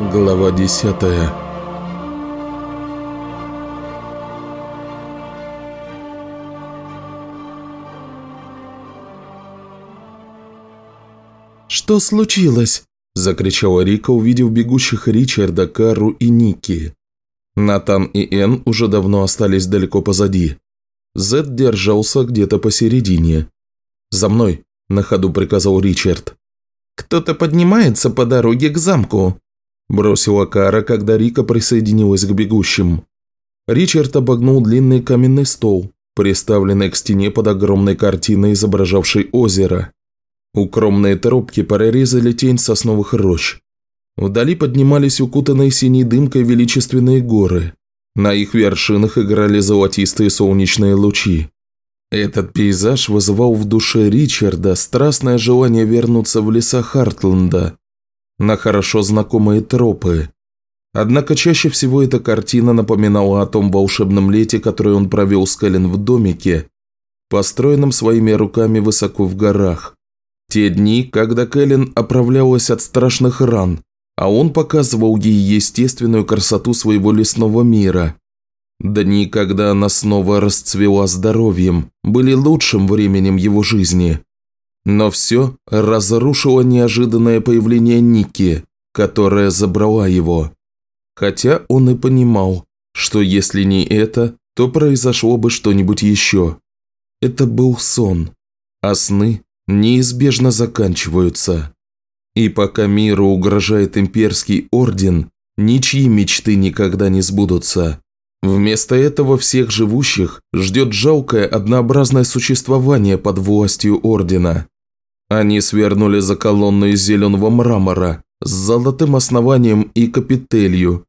Глава десятая «Что случилось?» – закричала Рика, увидев бегущих Ричарда, Кару и Ники. Натан и Энн уже давно остались далеко позади. Зед держался где-то посередине. «За мной!» – на ходу приказал Ричард. «Кто-то поднимается по дороге к замку», – бросила Кара, когда Рика присоединилась к бегущим. Ричард обогнул длинный каменный стол, приставленный к стене под огромной картиной, изображавшей озеро. Укромные тропки прорезали тень сосновых рощ. Вдали поднимались укутанные синей дымкой величественные горы. На их вершинах играли золотистые солнечные лучи. Этот пейзаж вызывал в душе Ричарда страстное желание вернуться в леса Хартленда, на хорошо знакомые тропы. Однако чаще всего эта картина напоминала о том волшебном лете, которое он провел с Кэлен в домике, построенном своими руками высоко в горах. Те дни, когда Кэлен оправлялась от страшных ран, а он показывал ей естественную красоту своего лесного мира. Дни, когда она снова расцвела здоровьем, были лучшим временем его жизни. Но все разрушило неожиданное появление Ники, которая забрала его. Хотя он и понимал, что если не это, то произошло бы что-нибудь еще. Это был сон, а сны неизбежно заканчиваются. И пока миру угрожает имперский орден, ничьи мечты никогда не сбудутся. Вместо этого всех живущих ждет жалкое однообразное существование под властью ордена. Они свернули за колонну из зеленого мрамора с золотым основанием и капителью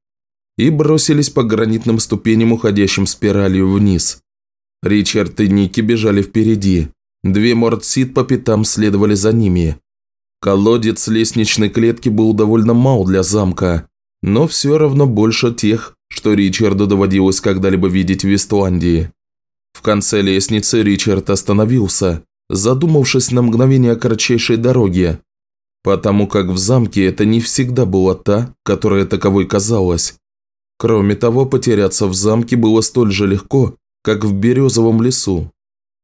и бросились по гранитным ступеням, уходящим спиралью вниз. Ричард и Ники бежали впереди, Две мордсит по пятам следовали за ними. Колодец лестничной клетки был довольно мал для замка, но все равно больше тех, что Ричарду доводилось когда-либо видеть в Вестландии. В конце лестницы Ричард остановился, задумавшись на мгновение о кратчайшей дороге, потому как в замке это не всегда была та, которая таковой казалась. Кроме того, потеряться в замке было столь же легко, как в березовом лесу.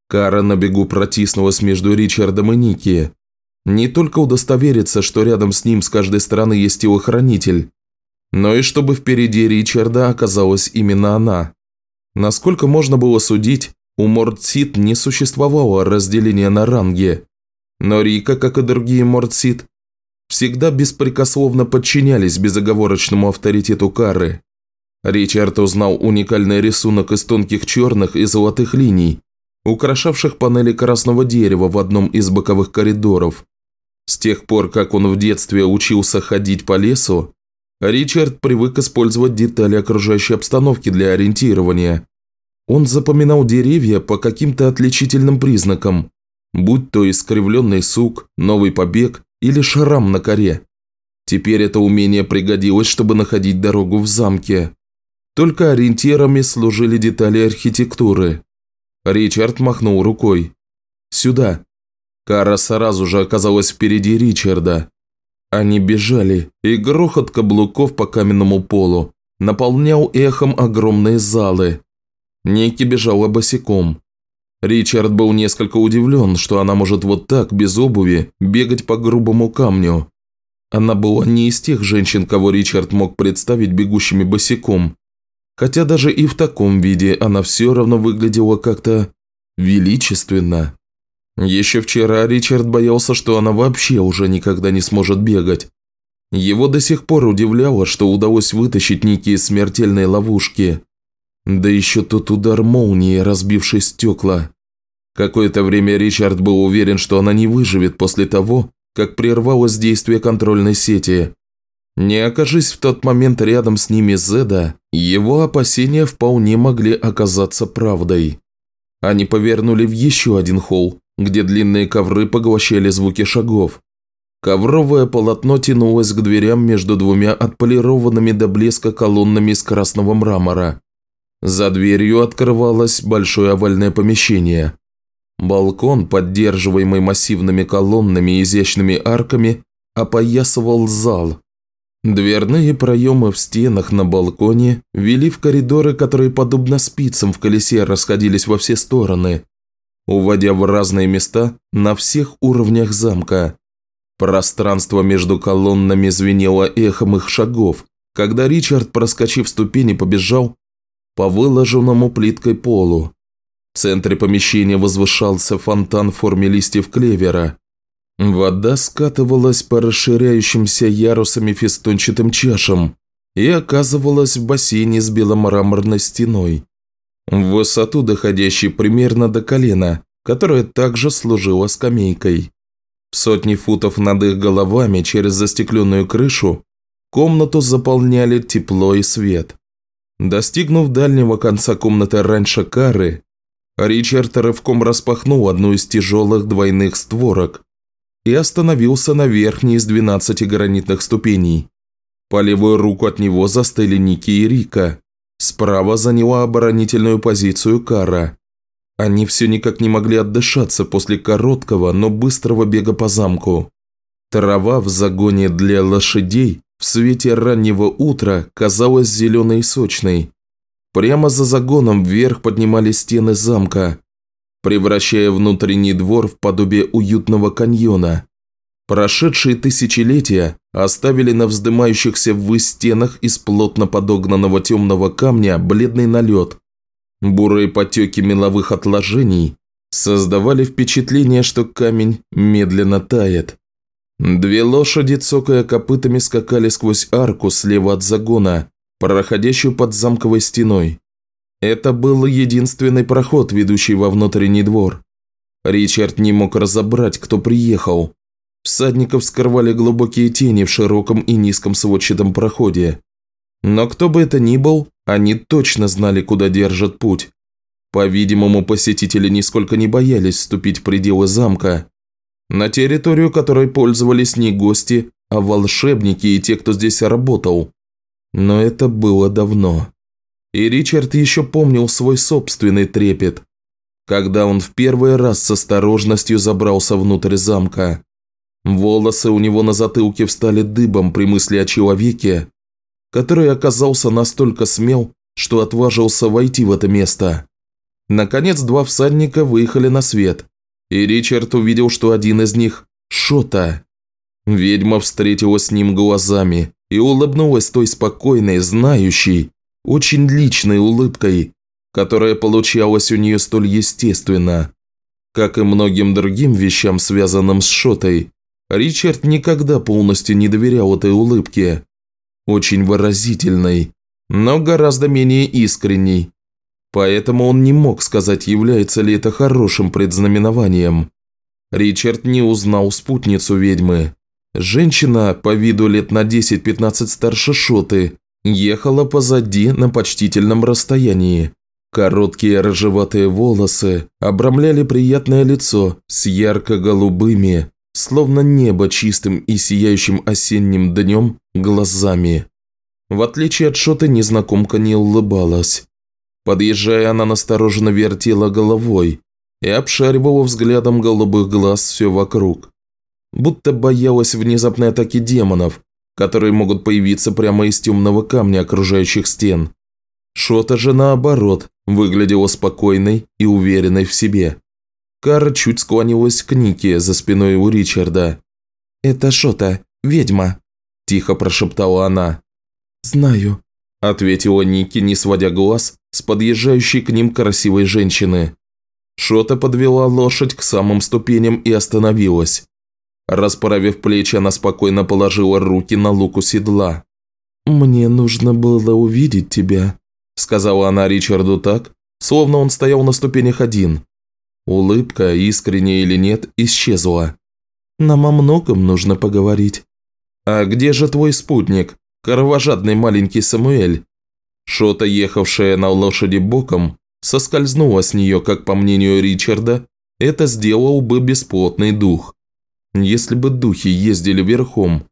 Кара на бегу протиснулась между Ричардом и Ники. Не только удостовериться, что рядом с ним с каждой стороны есть телохранитель, но и чтобы впереди Ричарда оказалась именно она. Насколько можно было судить, у Мордсит не существовало разделения на ранги, но Рика, как и другие Мордсит, всегда беспрекословно подчинялись безоговорочному авторитету Кары. Ричард узнал уникальный рисунок из тонких черных и золотых линий, украшавших панели красного дерева в одном из боковых коридоров. С тех пор, как он в детстве учился ходить по лесу, Ричард привык использовать детали окружающей обстановки для ориентирования. Он запоминал деревья по каким-то отличительным признакам, будь то искривленный сук, новый побег или шрам на коре. Теперь это умение пригодилось, чтобы находить дорогу в замке. Только ориентирами служили детали архитектуры. Ричард махнул рукой. «Сюда». Кара сразу же оказалась впереди Ричарда. Они бежали, и грохот каблуков по каменному полу наполнял эхом огромные залы. Ники бежала босиком. Ричард был несколько удивлен, что она может вот так, без обуви, бегать по грубому камню. Она была не из тех женщин, кого Ричард мог представить бегущими босиком. Хотя даже и в таком виде она все равно выглядела как-то величественно. Еще вчера Ричард боялся, что она вообще уже никогда не сможет бегать. Его до сих пор удивляло, что удалось вытащить Ники из смертельной ловушки. Да еще тот удар молнии, разбивший стекла. Какое-то время Ричард был уверен, что она не выживет после того, как прервалось действие контрольной сети. Не окажись в тот момент рядом с ними Зеда, его опасения вполне могли оказаться правдой. Они повернули в еще один холл, где длинные ковры поглощали звуки шагов. Ковровое полотно тянулось к дверям между двумя отполированными до блеска колоннами из красного мрамора. За дверью открывалось большое овальное помещение. Балкон, поддерживаемый массивными колоннами и изящными арками, опоясывал зал, Дверные проемы в стенах на балконе вели в коридоры, которые, подобно спицам в колесе, расходились во все стороны, уводя в разные места на всех уровнях замка. Пространство между колоннами звенело эхом их шагов, когда Ричард, проскочив ступени, побежал по выложенному плиткой полу. В центре помещения возвышался фонтан в форме листьев клевера. Вода скатывалась по расширяющимся ярусами фестончатым чашам и оказывалась в бассейне с беломраморной стеной, в высоту доходящей примерно до колена, которая также служила скамейкой. В сотни футов над их головами через застекленную крышу комнату заполняли тепло и свет. Достигнув дальнего конца комнаты раньше кары, Ричард рывком распахнул одну из тяжелых двойных створок и остановился на верхней из 12 гранитных ступеней. По левую руку от него застыли Ники и Рика. Справа заняла оборонительную позицию Кара. Они все никак не могли отдышаться после короткого, но быстрого бега по замку. Трава в загоне для лошадей в свете раннего утра казалась зеленой и сочной. Прямо за загоном вверх поднимались стены замка, превращая внутренний двор в подобие уютного каньона. Прошедшие тысячелетия оставили на вздымающихся ввысь стенах из плотно подогнанного темного камня бледный налет. Бурые потеки меловых отложений создавали впечатление, что камень медленно тает. Две лошади, цокая копытами, скакали сквозь арку слева от загона, проходящую под замковой стеной. Это был единственный проход, ведущий во внутренний двор. Ричард не мог разобрать, кто приехал. Всадников скрывали глубокие тени в широком и низком сводчатом проходе. Но кто бы это ни был, они точно знали, куда держат путь. По-видимому, посетители нисколько не боялись вступить в пределы замка, на территорию которой пользовались не гости, а волшебники и те, кто здесь работал. Но это было давно. И Ричард еще помнил свой собственный трепет, когда он в первый раз с осторожностью забрался внутрь замка. Волосы у него на затылке встали дыбом при мысли о человеке, который оказался настолько смел, что отважился войти в это место. Наконец два всадника выехали на свет, и Ричард увидел, что один из них – Шота. Ведьма встретилась с ним глазами и улыбнулась той спокойной, знающей, очень личной улыбкой, которая получалась у нее столь естественно. Как и многим другим вещам, связанным с Шотой, Ричард никогда полностью не доверял этой улыбке. Очень выразительной, но гораздо менее искренней, Поэтому он не мог сказать, является ли это хорошим предзнаменованием. Ричард не узнал спутницу ведьмы. Женщина, по виду лет на 10-15 старше Шоты, ехала позади на почтительном расстоянии. Короткие рыжеватые волосы обрамляли приятное лицо с ярко-голубыми, словно небо чистым и сияющим осенним днем, глазами. В отличие от Шоты, незнакомка не улыбалась. Подъезжая, она настороженно вертела головой и обшаривала взглядом голубых глаз все вокруг. Будто боялась внезапной атаки демонов, которые могут появиться прямо из темного камня окружающих стен. Шота же, наоборот, выглядела спокойной и уверенной в себе. Кара чуть склонилась к Нике за спиной у Ричарда. «Это Шота, ведьма», – тихо прошептала она. «Знаю», – ответила Ники, не сводя глаз с подъезжающей к ним красивой женщины. Шота подвела лошадь к самым ступеням и остановилась. Расправив плечи, она спокойно положила руки на луку седла. «Мне нужно было увидеть тебя», – сказала она Ричарду так, словно он стоял на ступенях один. Улыбка, искренняя или нет, исчезла. «Нам о многом нужно поговорить». «А где же твой спутник?» кровожадный маленький Самуэль. Шота, ехавшая на лошади боком, соскользнула с нее, как по мнению Ричарда, это сделал бы бесплотный дух. Если бы духи ездили верхом.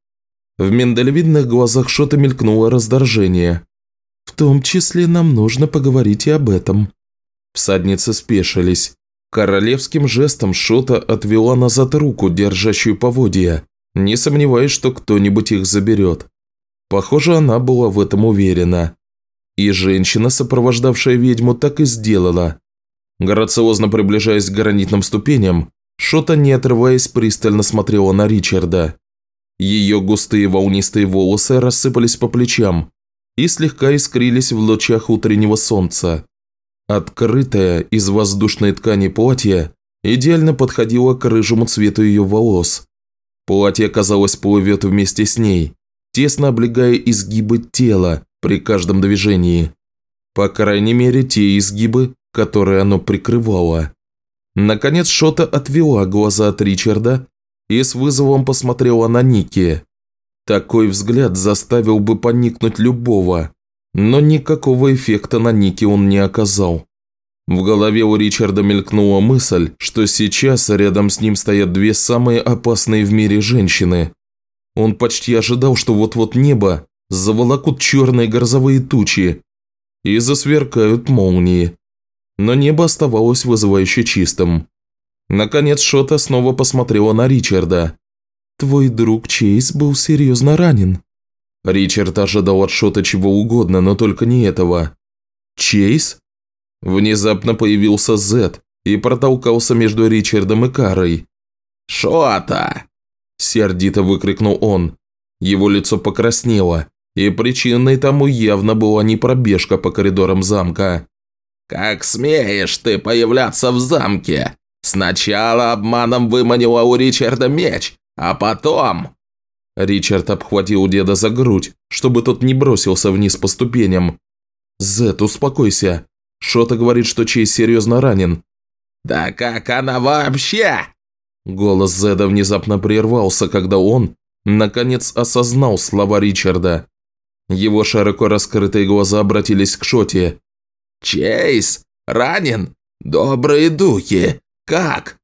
В миндалевидных глазах Шота мелькнуло раздражение. «В том числе нам нужно поговорить и об этом». Всадницы спешились. Королевским жестом Шота отвела назад руку, держащую поводья, не сомневаясь, что кто-нибудь их заберет. Похоже, она была в этом уверена. И женщина, сопровождавшая ведьму, так и сделала. Грациозно приближаясь к гранитным ступеням, Шота, не отрываясь, пристально смотрела на Ричарда. Ее густые волнистые волосы рассыпались по плечам и слегка искрились в лучах утреннего солнца. Открытое из воздушной ткани платье идеально подходило к рыжему цвету ее волос. Платье, казалось, плывет вместе с ней, тесно облегая изгибы тела при каждом движении. По крайней мере, те изгибы, которые оно прикрывало. Наконец Шота отвела глаза от Ричарда и с вызовом посмотрела на Ники. Такой взгляд заставил бы поникнуть любого, но никакого эффекта на Ники он не оказал. В голове у Ричарда мелькнула мысль, что сейчас рядом с ним стоят две самые опасные в мире женщины. Он почти ожидал, что вот-вот небо заволокут черные грозовые тучи и засверкают молнии. Но небо оставалось вызывающе чистым. Наконец Шота снова посмотрела на Ричарда. «Твой друг Чейз был серьезно ранен». Ричард ожидал от Шота чего угодно, но только не этого. «Чейз?» Внезапно появился Зет и протолкался между Ричардом и Карой. «Шота!» – сердито выкрикнул он. Его лицо покраснело, и причиной тому явно была не пробежка по коридорам замка. «Как смеешь ты появляться в замке? Сначала обманом выманила у Ричарда меч, а потом...» Ричард обхватил деда за грудь, чтобы тот не бросился вниз по ступеням. «Зет, успокойся. Шота говорит, что Чей серьезно ранен». «Да как она вообще?» Голос Зеда внезапно прервался, когда он, наконец, осознал слова Ричарда. Его широко раскрытые глаза обратились к Шоте. «Чейз? Ранен? Добрые духи! Как?»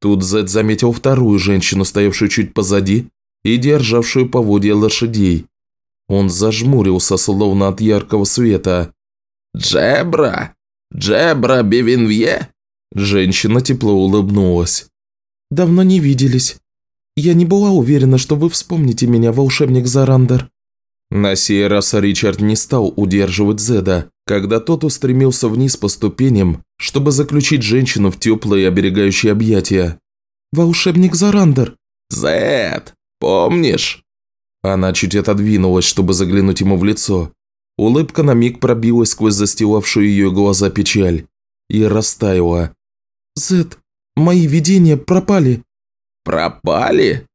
Тут Зед заметил вторую женщину, стоявшую чуть позади и державшую поводья лошадей. Он зажмурился, словно от яркого света. «Джебра? Джебра Бивинвье?» Женщина тепло улыбнулась. «Давно не виделись. Я не была уверена, что вы вспомните меня, волшебник Зарандер». На сей раз Ричард не стал удерживать Зеда, когда тот устремился вниз по ступеням, чтобы заключить женщину в теплые оберегающие объятия. «Волшебник Зарандер!» «Зед, помнишь?» Она чуть отодвинулась, чтобы заглянуть ему в лицо. Улыбка на миг пробилась сквозь застилавшую ее глаза печаль и растаяла. «Зед, мои видения пропали». «Пропали?»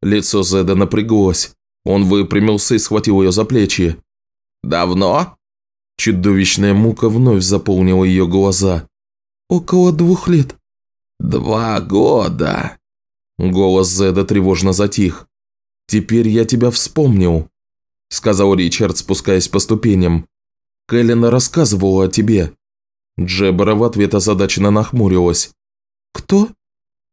Лицо Зеда напряглось. Он выпрямился и схватил ее за плечи. «Давно?» Чудовищная мука вновь заполнила ее глаза. «Около двух лет». «Два года». Голос Зеда тревожно затих. «Теперь я тебя вспомнил», – сказал Ричард, спускаясь по ступеням. «Кэллина рассказывала о тебе». Джебера в ответ озадаченно нахмурилась. «Кто?»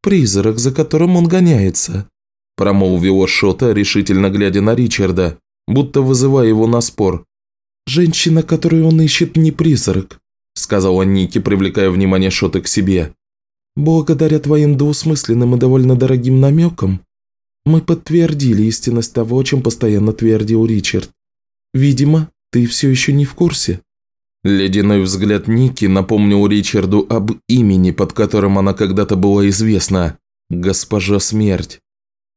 «Призрак, за которым он гоняется», – промолвила Шота, решительно глядя на Ричарда, будто вызывая его на спор. «Женщина, которую он ищет, не призрак», – сказала Ники, привлекая внимание Шоты к себе. «Благодаря твоим двусмысленным и довольно дорогим намекам, мы подтвердили истинность того, чем постоянно твердил Ричард. Видимо, ты все еще не в курсе». Ледяной взгляд Ники напомнил Ричарду об имени, под которым она когда-то была известна – Госпожа Смерть.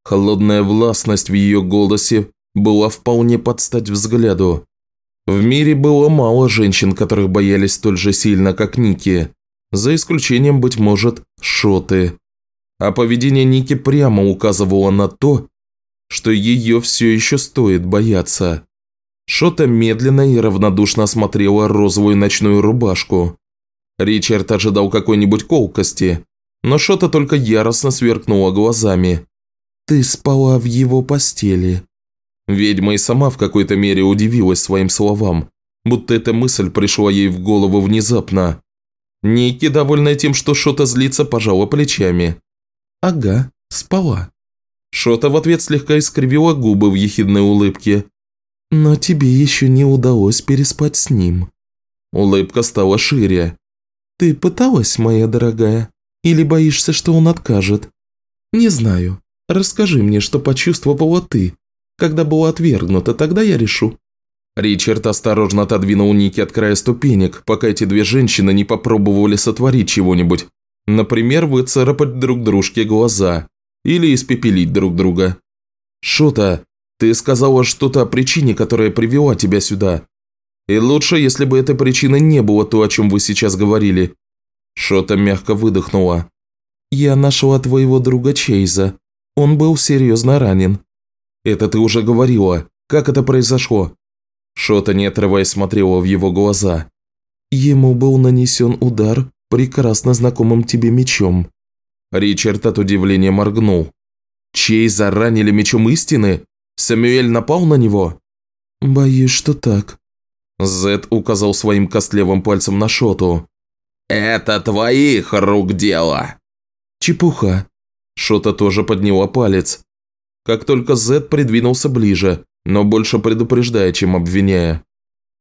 Холодная властность в ее голосе была вполне под стать взгляду. В мире было мало женщин, которых боялись столь же сильно, как Ники, за исключением, быть может, Шоты. А поведение Ники прямо указывало на то, что ее все еще стоит бояться. Шота медленно и равнодушно осмотрела розовую ночную рубашку. Ричард ожидал какой-нибудь колкости, но Шота только яростно сверкнула глазами. «Ты спала в его постели», Ведьма и сама в какой-то мере удивилась своим словам, будто эта мысль пришла ей в голову внезапно. Ники, довольная тем, что Шота злится, пожала плечами. «Ага, спала». Шота в ответ слегка искривила губы в ехидной улыбке. «Но тебе еще не удалось переспать с ним». Улыбка стала шире. «Ты пыталась, моя дорогая? Или боишься, что он откажет?» «Не знаю. Расскажи мне, что почувствовала ты, Когда было отвергнуто, тогда я решу». Ричард осторожно отодвинул Ники от края ступенек, пока эти две женщины не попробовали сотворить чего-нибудь. Например, выцарапать друг дружке глаза или испепелить друг друга. «Шота, ты сказала что-то о причине, которая привела тебя сюда. И лучше, если бы этой причиной не было то, о чем вы сейчас говорили». Шота мягко выдохнула. «Я нашла твоего друга Чейза. Он был серьезно ранен». «Это ты уже говорила. Как это произошло?» Шота, не отрываясь, смотрела в его глаза. «Ему был нанесен удар прекрасно знакомым тебе мечом». Ричард от удивления моргнул. «Чейза ранили мечом истины? Самюэль напал на него?» «Боюсь, что так». Зед указал своим костлевым пальцем на Шоту. «Это твоих рук дело!» «Чепуха!» Шота тоже подняла палец. Как только Зед придвинулся ближе, но больше предупреждая, чем обвиняя.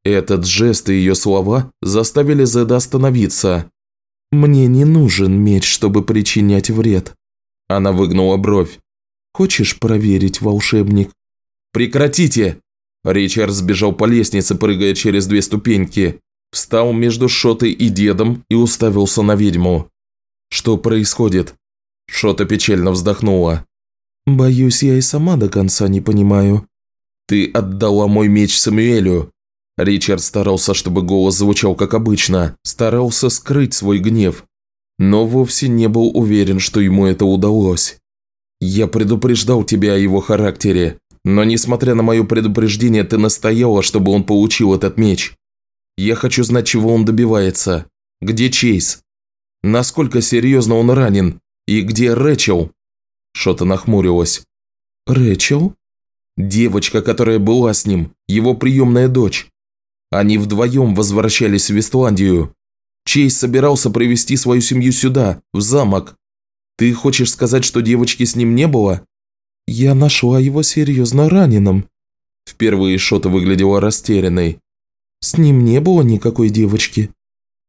Этот жест и ее слова заставили Зеда остановиться. «Мне не нужен меч, чтобы причинять вред». Она выгнула бровь. «Хочешь проверить, волшебник?» «Прекратите!» Ричард сбежал по лестнице, прыгая через две ступеньки. Встал между Шотой и дедом и уставился на ведьму. «Что происходит?» Шота печально вздохнула. «Боюсь, я и сама до конца не понимаю». «Ты отдала мой меч Самуэлю». Ричард старался, чтобы голос звучал как обычно, старался скрыть свой гнев, но вовсе не был уверен, что ему это удалось. «Я предупреждал тебя о его характере. Но несмотря на мое предупреждение, ты настояла, чтобы он получил этот меч. Я хочу знать, чего он добивается. Где Чейз? Насколько серьезно он ранен? И где Рэчел?» Шота нахмурилась. «Рэчел?» Девочка, которая была с ним, его приемная дочь. Они вдвоем возвращались в Вестландию. Чейз собирался привести свою семью сюда, в замок. Ты хочешь сказать, что девочки с ним не было? «Я нашла его серьезно раненым». Впервые Шота выглядела растерянной. «С ним не было никакой девочки».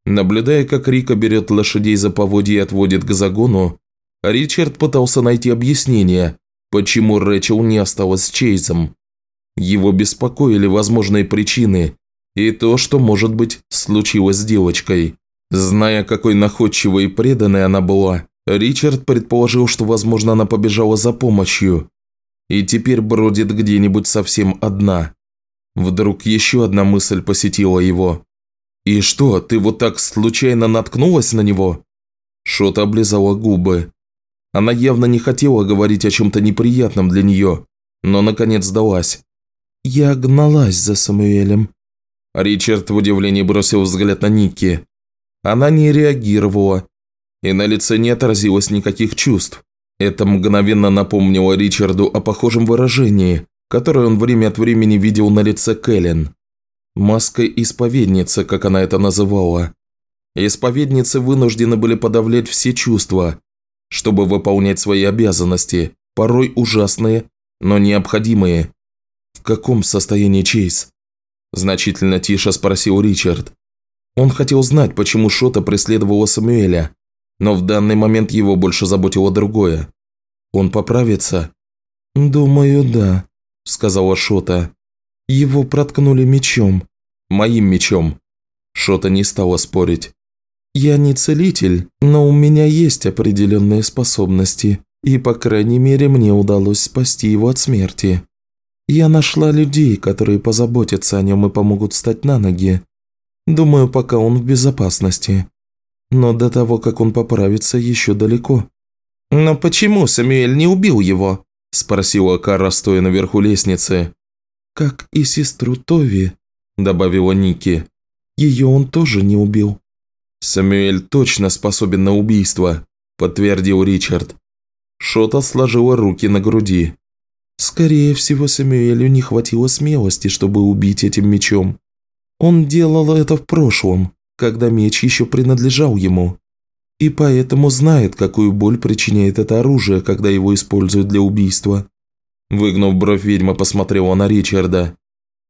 Наблюдая, как Рика берет лошадей за поводья и отводит к загону, Ричард пытался найти объяснение, почему Рэчел не осталась с Чейзом. Его беспокоили возможные причины и то, что, может быть, случилось с девочкой. Зная, какой находчивой и преданной она была, Ричард предположил, что, возможно, она побежала за помощью и теперь бродит где-нибудь совсем одна. Вдруг еще одна мысль посетила его. «И что, ты вот так случайно наткнулась на него?» Шот облизала губы. Она явно не хотела говорить о чем-то неприятном для нее, но наконец сдалась. «Я гналась за Самуэлем». Ричард в удивлении бросил взгляд на Ники. Она не реагировала, и на лице не отразилось никаких чувств. Это мгновенно напомнило Ричарду о похожем выражении, которое он время от времени видел на лице Кэлен. Маска исповедницы, как она это называла. Исповедницы вынуждены были подавлять все чувства, чтобы выполнять свои обязанности, порой ужасные, но необходимые. «В каком состоянии Чейз?» Значительно тише спросил Ричард. Он хотел знать, почему Шота преследовала Самуэля, но в данный момент его больше заботило другое. Он поправится? «Думаю, да», – сказала Шота. «Его проткнули мечом. Моим мечом». Шота не стала спорить. «Я не целитель, но у меня есть определенные способности, и, по крайней мере, мне удалось спасти его от смерти. Я нашла людей, которые позаботятся о нем и помогут встать на ноги. Думаю, пока он в безопасности. Но до того, как он поправится, еще далеко. «Но почему Самюэль не убил его?» – спросила Кара, стоя наверху лестницы. «Как и сестру Тови», – добавила Ники. «Ее он тоже не убил». «Самюэль точно способен на убийство», – подтвердил Ричард. Шота сложила руки на груди. «Скорее всего, Самюэлю не хватило смелости, чтобы убить этим мечом. Он делал это в прошлом, когда меч еще принадлежал ему. И поэтому знает, какую боль причиняет это оружие, когда его используют для убийства. Выгнув бровь, ведьма посмотрела на Ричарда.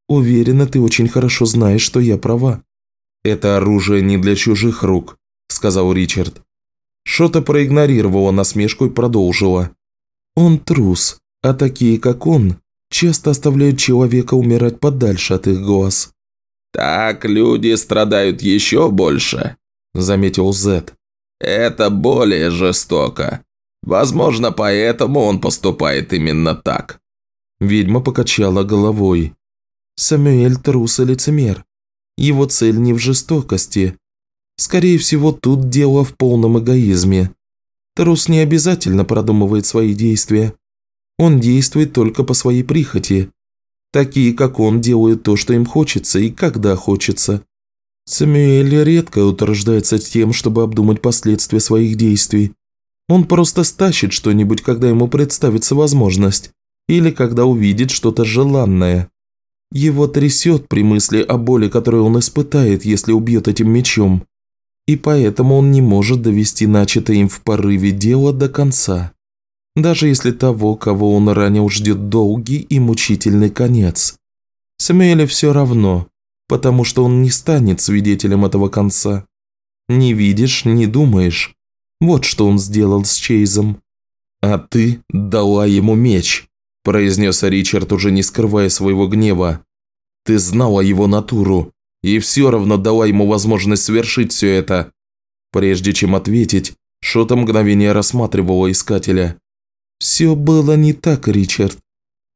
«Уверена, ты очень хорошо знаешь, что я права». «Это оружие не для чужих рук», – сказал Ричард. Шота проигнорировала насмешку и продолжила. «Он трус, а такие, как он, часто оставляют человека умирать подальше от их глаз. «Так люди страдают еще больше», – заметил Зет. «Это более жестоко. Возможно, поэтому он поступает именно так». Ведьма покачала головой. Самюэль трус и лицемер. Его цель не в жестокости. Скорее всего, тут дело в полном эгоизме. Трус не обязательно продумывает свои действия. Он действует только по своей прихоти. Такие, как он, делают то, что им хочется и когда хочется. Самюэль редко утверждается тем, чтобы обдумать последствия своих действий. Он просто стащит что-нибудь, когда ему представится возможность, или когда увидит что-то желанное. Его трясет при мысли о боли, которую он испытает, если убьет этим мечом. И поэтому он не может довести начатое им в порыве дело до конца. Даже если того, кого он ранил, ждет долгий и мучительный конец. Самуэле все равно, потому что он не станет свидетелем этого конца. Не видишь, не думаешь. Вот что он сделал с Чейзом. «А ты дала ему меч», – произнес Ричард, уже не скрывая своего гнева. «Ты знала его натуру, и все равно дала ему возможность совершить все это». Прежде чем ответить, Шота мгновение рассматривала искателя. «Все было не так, Ричард.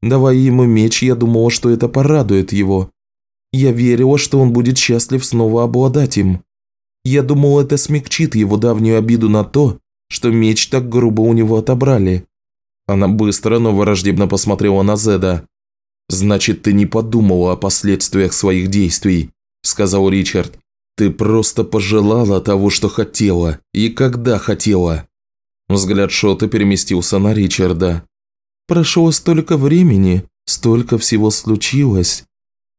Давая ему меч, я думала, что это порадует его. Я верила, что он будет счастлив снова обладать им. Я думал, это смягчит его давнюю обиду на то, что меч так грубо у него отобрали. Она быстро, но враждебно посмотрела на Зеда. «Значит, ты не подумала о последствиях своих действий», – сказал Ричард. «Ты просто пожелала того, что хотела, и когда хотела». Взгляд Шота переместился на Ричарда. «Прошло столько времени, столько всего случилось,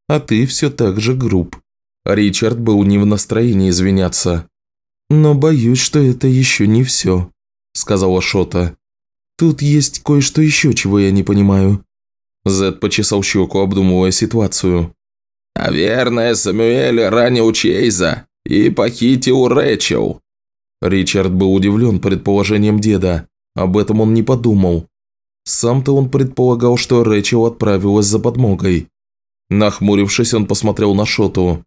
а ты все так же груб. Ричард был не в настроении извиняться. «Но боюсь, что это еще не все», – сказала Шота. «Тут есть кое-что еще, чего я не понимаю». Зед почесал щеку, обдумывая ситуацию. «Наверное, Самюэль ранил Чейза и похитил Рэчел». Ричард был удивлен предположением деда. Об этом он не подумал. Сам-то он предполагал, что Рэчел отправилась за подмогой. Нахмурившись, он посмотрел на Шоту.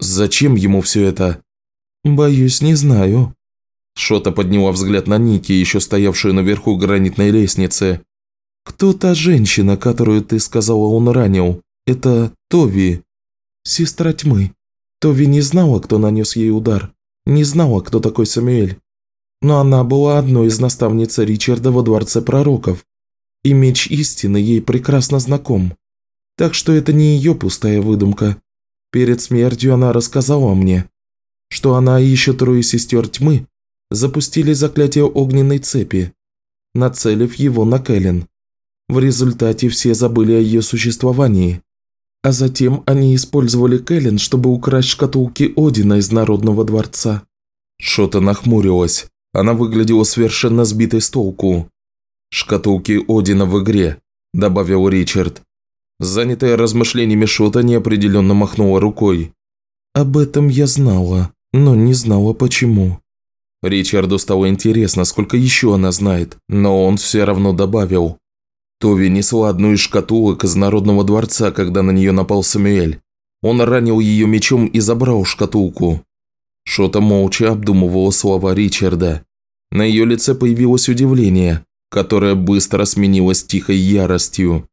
Зачем ему все это? Боюсь, не знаю. Шота подняла взгляд на Ники, еще стоявшую наверху гранитной лестницы. «Кто та женщина, которую ты сказала он ранил? Это Тови, сестра тьмы. Тови не знала, кто нанес ей удар, не знала, кто такой Самуэль. Но она была одной из наставниц Ричарда во Дворце Пророков, и меч истины ей прекрасно знаком. Так что это не ее пустая выдумка. Перед смертью она рассказала мне, что она и еще трое сестер тьмы запустили заклятие огненной цепи, нацелив его на Кэлен. В результате все забыли о ее существовании. А затем они использовали Кэлен, чтобы украсть шкатулки Одина из Народного дворца. Шота нахмурилась. Она выглядела совершенно сбитой с толку. «Шкатулки Одина в игре», – добавил Ричард. Занятая размышлениями Шота неопределенно махнула рукой. «Об этом я знала, но не знала почему». Ричарду стало интересно, сколько еще она знает, но он все равно добавил. Тови несла одну из шкатулок из Народного дворца, когда на нее напал Самуэль. Он ранил ее мечом и забрал шкатулку. Шота молча обдумывала слова Ричарда. На ее лице появилось удивление, которое быстро сменилось тихой яростью.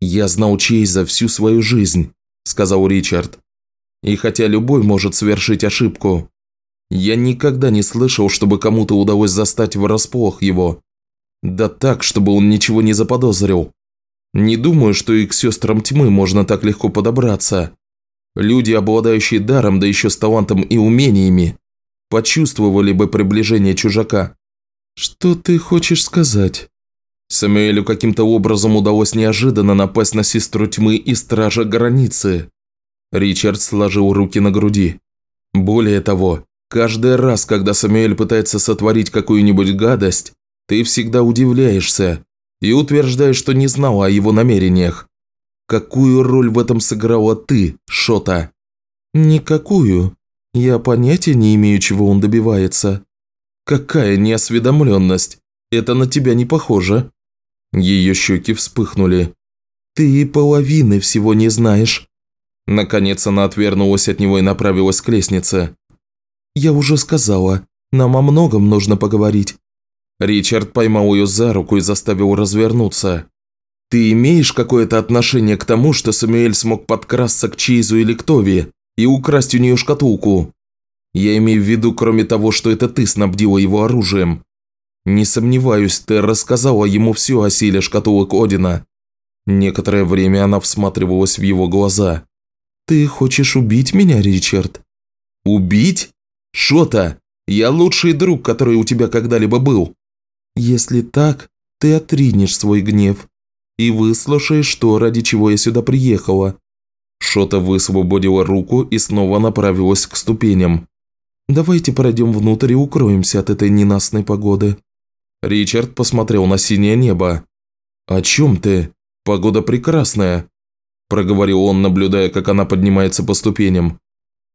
«Я знал Чейза всю свою жизнь», – сказал Ричард. «И хотя любой может совершить ошибку, я никогда не слышал, чтобы кому-то удалось застать врасплох его. Да так, чтобы он ничего не заподозрил. Не думаю, что и к сестрам тьмы можно так легко подобраться. Люди, обладающие даром, да еще с талантом и умениями, почувствовали бы приближение чужака». «Что ты хочешь сказать?» Самуэлю каким-то образом удалось неожиданно напасть на сестру тьмы и стража границы. Ричард сложил руки на груди. Более того, каждый раз, когда Самуэль пытается сотворить какую-нибудь гадость, ты всегда удивляешься и утверждаешь, что не знал о его намерениях. Какую роль в этом сыграла ты, Шота? Никакую. Я понятия не имею, чего он добивается. Какая неосведомленность. Это на тебя не похоже. Ее щеки вспыхнули. Ты половины всего не знаешь». Наконец она отвернулась от него и направилась к лестнице. «Я уже сказала, нам о многом нужно поговорить». Ричард поймал ее за руку и заставил развернуться. «Ты имеешь какое-то отношение к тому, что Самуэль смог подкрасться к Чейзу или к Тови и украсть у нее шкатулку? Я имею в виду, кроме того, что это ты снабдила его оружием. Не сомневаюсь, ты рассказала ему все о силе шкатулок Одина». Некоторое время она всматривалась в его глаза. «Ты хочешь убить меня, Ричард?» «Убить? Шота, я лучший друг, который у тебя когда-либо был». «Если так, ты отринешь свой гнев и выслушаешь то, ради чего я сюда приехала». Шота высвободила руку и снова направилась к ступеням. «Давайте пройдем внутрь и укроемся от этой ненастной погоды». Ричард посмотрел на синее небо. «О чем ты? Погода прекрасная», – проговорил он, наблюдая, как она поднимается по ступеням.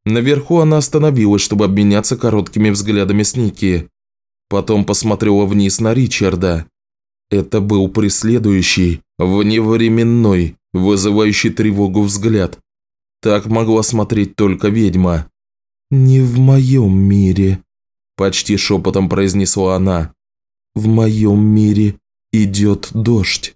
Наверху она остановилась, чтобы обменяться короткими взглядами с Ники. Потом посмотрела вниз на Ричарда. Это был преследующий, вневременной, вызывающий тревогу взгляд. Так могла смотреть только ведьма. «Не в моем мире», – почти шепотом произнесла она. «В моем мире идет дождь».